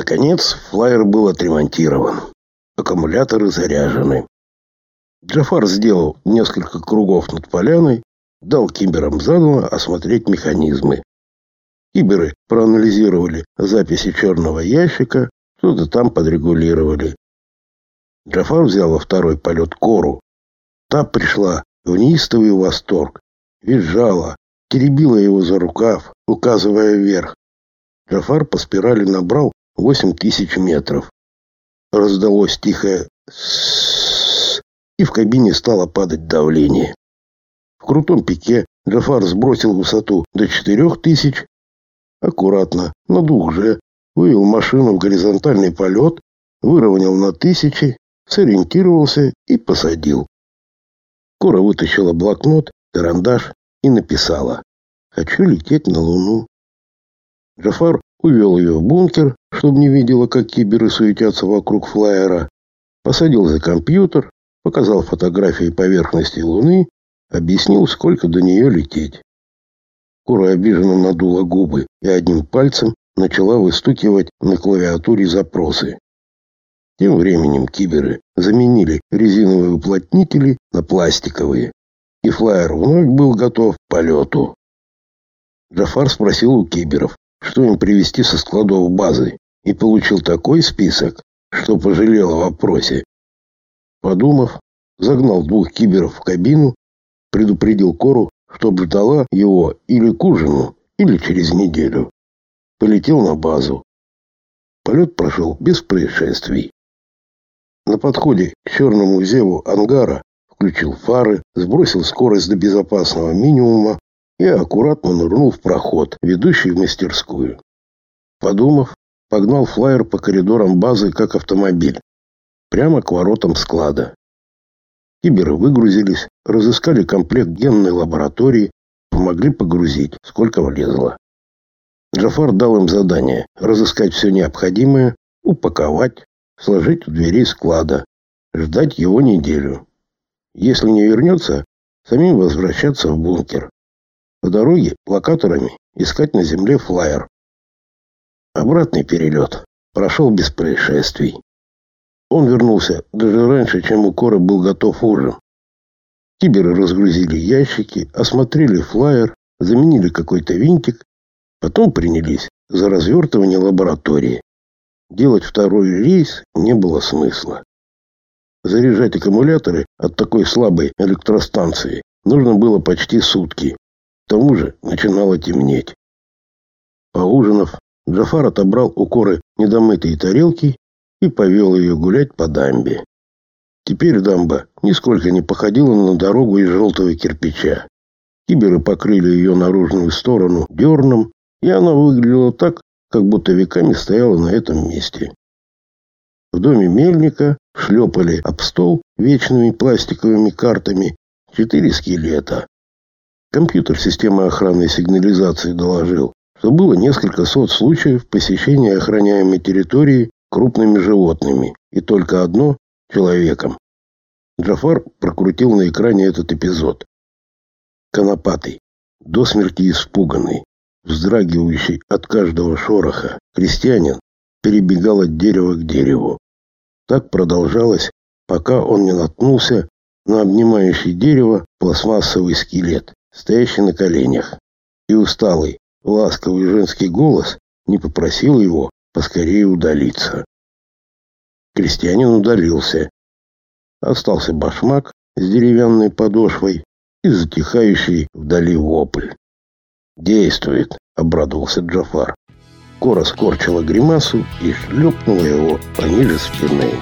Наконец, флайер был отремонтирован. Аккумуляторы заряжены. Джафар сделал несколько кругов над поляной, дал киберам заново осмотреть механизмы. Киберы проанализировали записи черного ящика, что-то там подрегулировали. Джафар взял во второй полет кору. Та пришла в неистовый восторг, визжала, теребила его за рукав, указывая вверх. Джафар по спирали набрал восемь тысяч метров. Раздалось тихое «ссссс», и в кабине стало падать давление. В крутом пике Джафар сбросил высоту до четырех тысяч, аккуратно, на двух же, вывел машину в горизонтальный полет, выровнял на тысячи, сориентировался и посадил. Кора вытащила блокнот, карандаш и написала «Хочу лететь на Луну». Джафар увел ее в бункер, чтобы не видела, как киберы суетятся вокруг флайера, посадил за компьютер, показал фотографии поверхности Луны, объяснил, сколько до нее лететь. Кора обиженно надула губы и одним пальцем начала выстукивать на клавиатуре запросы. Тем временем киберы заменили резиновые уплотнители на пластиковые, и флайер вновь был готов к полету. Джафар спросил у киберов, что им привезти со складов базы, и получил такой список, что пожалел о вопросе. Подумав, загнал двух киберов в кабину, предупредил Кору, чтобы ждала его или к ужину, или через неделю. Полетел на базу. Полет прошел без происшествий. На подходе к черному зеву ангара включил фары, сбросил скорость до безопасного минимума и аккуратно нырнул в проход, ведущий в мастерскую. Подумав, погнал флайер по коридорам базы как автомобиль, прямо к воротам склада. Киберы выгрузились, разыскали комплект генной лаборатории, помогли погрузить, сколько влезло. Джафар дал им задание разыскать все необходимое, упаковать, сложить у дверей склада, ждать его неделю. Если не вернется, самим возвращаться в бункер. По дороге локаторами искать на земле флайер. Обратный перелет прошел без происшествий. Он вернулся даже раньше, чем у Кора был готов ужин. Киберы разгрузили ящики, осмотрели флайер, заменили какой-то винтик, потом принялись за развертывание лаборатории. Делать второй рейс не было смысла. Заряжать аккумуляторы от такой слабой электростанции нужно было почти сутки. К тому же начинало темнеть. Поужинав, Джафар отобрал у Коры недомытые тарелки и повел ее гулять по дамбе. Теперь дамба нисколько не походила на дорогу из желтого кирпича. Киберы покрыли ее наружную сторону дерном, и она выглядела так, как будто веками стояла на этом месте. В доме мельника шлепали об стол вечными пластиковыми картами четыре скелета. Компьютер системы охраны и сигнализации доложил, что было несколько сот случаев посещения охраняемой территории крупными животными и только одно – человеком. Джафар прокрутил на экране этот эпизод. Конопатый, до смерти испуганный, вздрагивающий от каждого шороха, крестьянин перебегал от дерева к дереву. Так продолжалось, пока он не наткнулся на обнимающий дерево пластмассовый скелет стоящий на коленях, и усталый, ласковый женский голос не попросил его поскорее удалиться. Крестьянин удалился. Остался башмак с деревянной подошвой и затихающий вдали вопль. «Действует!» — обрадовался Джафар. Кора скорчила гримасу и шлепнула его пониже спины.